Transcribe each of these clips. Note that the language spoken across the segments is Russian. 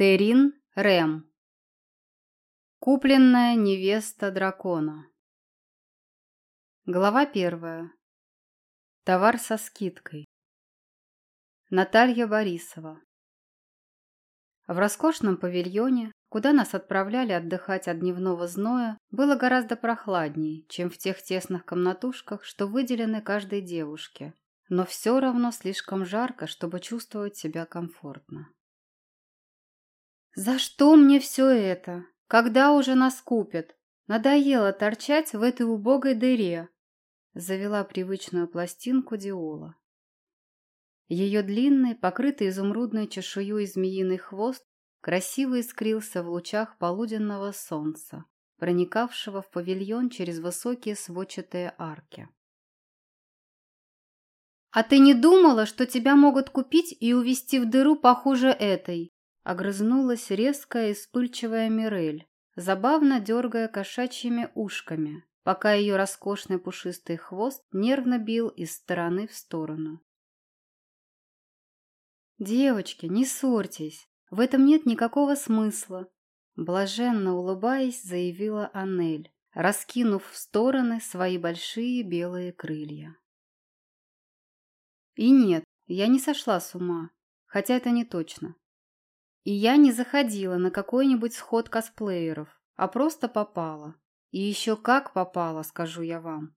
Терин Рэм. Купленная невеста дракона. Глава первая. Товар со скидкой. Наталья Борисова. В роскошном павильоне, куда нас отправляли отдыхать от дневного зноя, было гораздо прохладней, чем в тех тесных комнатушках, что выделены каждой девушке, но все равно слишком жарко, чтобы чувствовать себя комфортно. «За что мне все это? Когда уже нас купят? Надоело торчать в этой убогой дыре!» Завела привычную пластинку Диола. Ее длинный, покрытый изумрудной чешуей змеиный хвост красиво искрился в лучах полуденного солнца, проникавшего в павильон через высокие сводчатые арки. «А ты не думала, что тебя могут купить и увезти в дыру похуже этой?» Огрызнулась резкая и вспыльчивая Мирель, забавно дергая кошачьими ушками, пока ее роскошный пушистый хвост нервно бил из стороны в сторону. «Девочки, не ссорьтесь, в этом нет никакого смысла», блаженно улыбаясь, заявила Анель, раскинув в стороны свои большие белые крылья. И нет, я не сошла с ума, хотя это не точно. И я не заходила на какой-нибудь сход косплееров, а просто попала. И еще как попала, скажу я вам.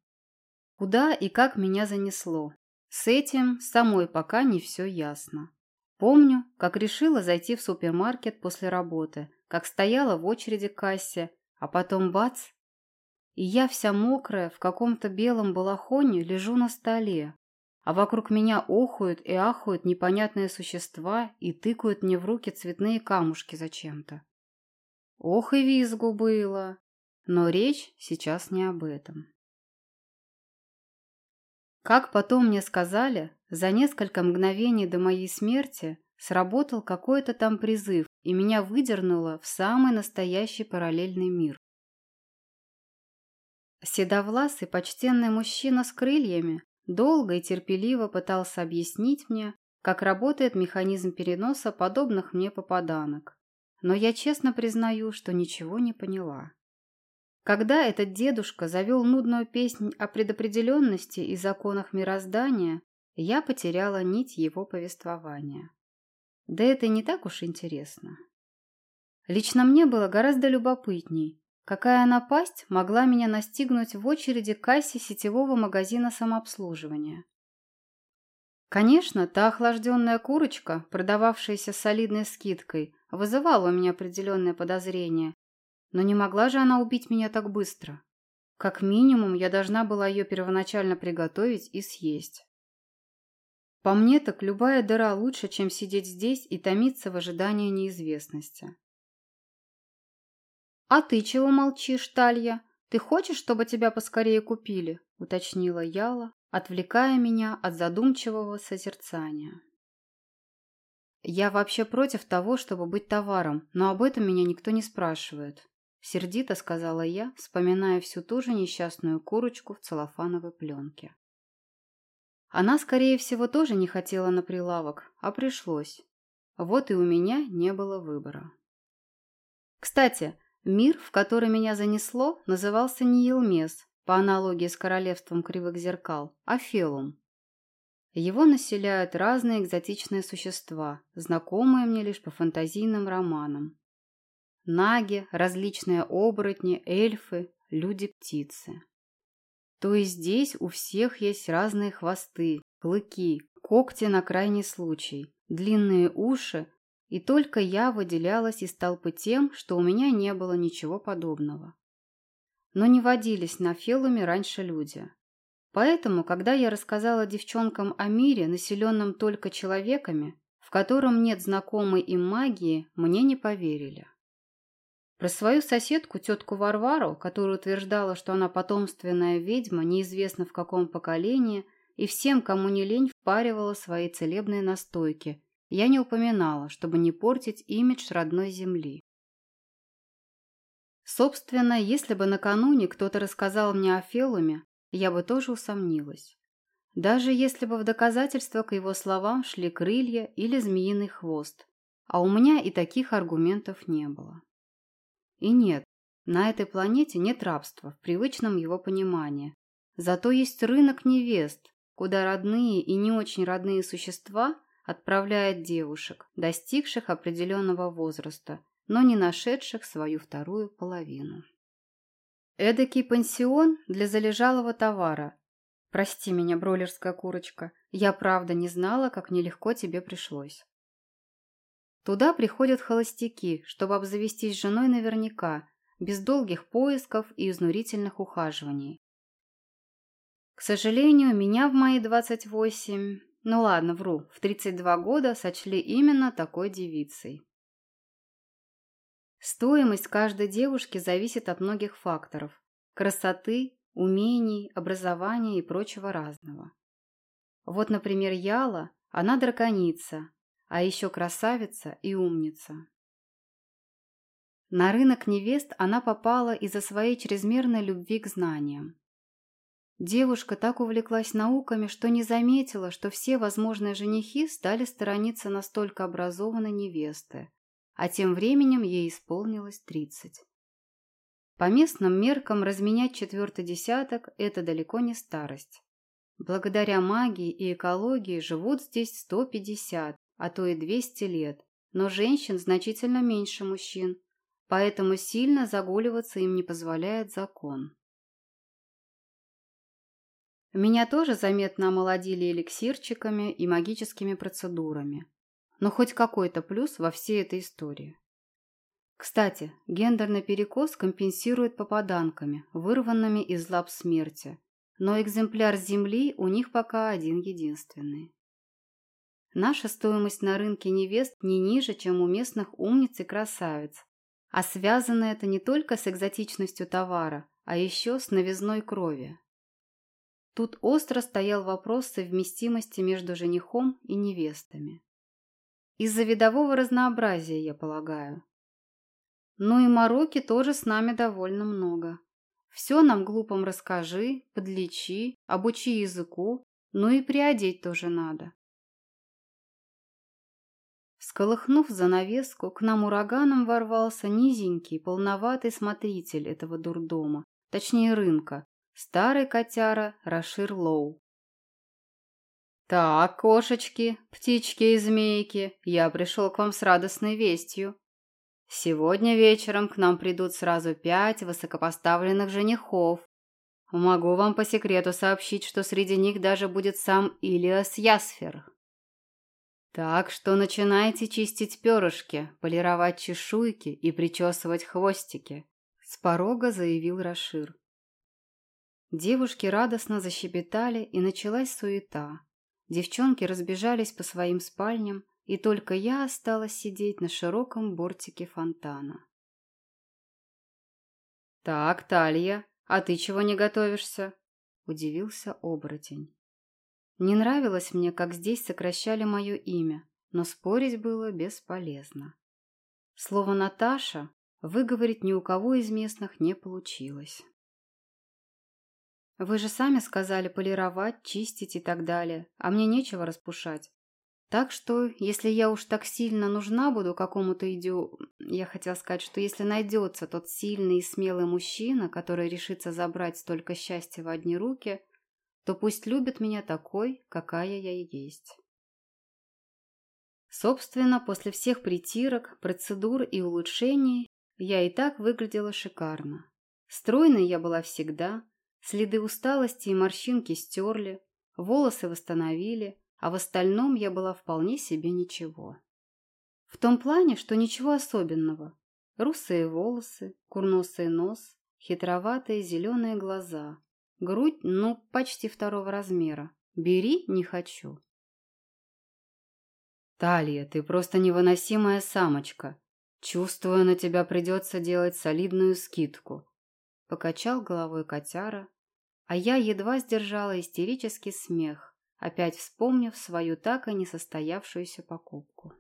Куда и как меня занесло. С этим самой пока не все ясно. Помню, как решила зайти в супермаркет после работы, как стояла в очереди к кассе, а потом бац! И я вся мокрая, в каком-то белом балахоне лежу на столе, а вокруг меня охуют и ахуют непонятные существа и тыкают мне в руки цветные камушки зачем-то. Ох и визгу было, но речь сейчас не об этом. Как потом мне сказали, за несколько мгновений до моей смерти сработал какой-то там призыв, и меня выдернуло в самый настоящий параллельный мир. Седовласый почтенный мужчина с крыльями долго и терпеливо пытался объяснить мне, как работает механизм переноса подобных мне попаданок. Но я честно признаю, что ничего не поняла. Когда этот дедушка завел нудную песнь о предопределенности и законах мироздания, я потеряла нить его повествования. Да это не так уж интересно. Лично мне было гораздо любопытней, Какая напасть могла меня настигнуть в очереди к кассе сетевого магазина самообслуживания? Конечно, та охлажденная курочка, продававшаяся солидной скидкой, вызывала у меня определенное подозрение, но не могла же она убить меня так быстро. Как минимум, я должна была ее первоначально приготовить и съесть. По мне так любая дыра лучше, чем сидеть здесь и томиться в ожидании неизвестности. «А ты чего молчишь, Талья? Ты хочешь, чтобы тебя поскорее купили?» – уточнила Яла, отвлекая меня от задумчивого созерцания. «Я вообще против того, чтобы быть товаром, но об этом меня никто не спрашивает», – сердито сказала я, вспоминая всю ту же несчастную курочку в целлофановой пленке. Она, скорее всего, тоже не хотела на прилавок, а пришлось. Вот и у меня не было выбора. Кстати, Мир, в который меня занесло, назывался не Елмес, по аналогии с королевством кривых зеркал, а Фелум. Его населяют разные экзотичные существа, знакомые мне лишь по фантазийным романам. Наги, различные оборотни, эльфы, люди-птицы. То есть здесь у всех есть разные хвосты, клыки, когти на крайний случай, длинные уши и только я выделялась из толпы тем, что у меня не было ничего подобного. Но не водились на Фелуме раньше люди. Поэтому, когда я рассказала девчонкам о мире, населенном только человеками, в котором нет знакомой им магии, мне не поверили. Про свою соседку, тетку Варвару, которая утверждала, что она потомственная ведьма, неизвестно в каком поколении, и всем, кому не лень, впаривала свои целебные настойки, я не упоминала, чтобы не портить имидж родной земли. Собственно, если бы накануне кто-то рассказал мне о Фелуме, я бы тоже усомнилась. Даже если бы в доказательство к его словам шли крылья или змеиный хвост. а у меня и таких аргументов не было. И нет, на этой планете нет рабства в привычном его понимании. Зато есть рынок невест, куда родные и не очень родные существа отправляют девушек, достигших определенного возраста, но не нашедших свою вторую половину. Эдакий пансион для залежалого товара. Прости меня, бройлерская курочка, я правда не знала, как нелегко тебе пришлось. Туда приходят холостяки, чтобы обзавестись женой наверняка, без долгих поисков и изнурительных ухаживаний. К сожалению, меня в мои 28, ну ладно, вру, в 32 года сочли именно такой девицей. Стоимость каждой девушки зависит от многих факторов – красоты, умений, образования и прочего разного. Вот, например, Яла, она драконица, а еще красавица и умница. На рынок невест она попала из-за своей чрезмерной любви к знаниям. Девушка так увлеклась науками, что не заметила, что все возможные женихи стали сторониться настолько образованной невесты, а тем временем ей исполнилось тридцать. По местным меркам разменять четвертый десяток – это далеко не старость. Благодаря магии и экологии живут здесь 150, а то и 200 лет, но женщин значительно меньше мужчин, поэтому сильно загуливаться им не позволяет закон. Меня тоже заметно омолодили эликсирчиками и магическими процедурами. Но хоть какой-то плюс во всей этой истории. Кстати, гендерный перекос компенсирует попаданками, вырванными из лап смерти, но экземпляр Земли у них пока один единственный. Наша стоимость на рынке невест не ниже, чем у местных умниц и красавиц, а связано это не только с экзотичностью товара, а еще с новизной крови. Тут остро стоял вопрос совместимости между женихом и невестами. Из-за видового разнообразия, я полагаю. Ну и мороки тоже с нами довольно много. Все нам глупым расскажи, подлечи, обучи языку, ну и приодеть тоже надо. Сколыхнув занавеску, к нам ураганом ворвался низенький, полноватый смотритель этого дурдома, точнее рынка, старый котяра Рашир Лоу. «Так, кошечки, птички и змейки, я пришел к вам с радостной вестью. Сегодня вечером к нам придут сразу пять высокопоставленных женихов. Могу вам по секрету сообщить, что среди них даже будет сам Илиас Ясфер, так что начинайте чистить перышки, полировать чешуйки и причесывать хвостики, с порога заявил Рашир. Девушки радостно защебетали, и началась суета. Девчонки разбежались по своим спальням, и только я осталась сидеть на широком бортике фонтана. «Так, Талья, а ты чего не готовишься?» – удивился оборотень. Не нравилось мне, как здесь сокращали мое имя, но спорить было бесполезно. Слово «Наташа» выговорить ни у кого из местных не получилось. Вы же сами сказали полировать, чистить и так далее, а мне нечего распушать. Так что, если я уж так сильно нужна буду какому-то идио... Я хотела сказать, что если найдется тот сильный и смелый мужчина, который решится забрать столько счастья в одни руки, то пусть любит меня такой, какая я и есть. Собственно, после всех притирок, процедур и улучшений я и так выглядела шикарно. Стройной я была всегда, следы усталости и морщинки стерли, волосы восстановили, а в остальном я была вполне себе ничего. В том плане, что ничего особенного. Русые волосы, курносый нос, хитроватые зеленые глаза, Грудь, ну, почти второго размера. Бери, не хочу. Талия, ты просто невыносимая самочка. Чувствую, на тебя придется делать солидную скидку. Покачал головой котяра, а я едва сдержала истерический смех, опять вспомнив свою так и не состоявшуюся покупку.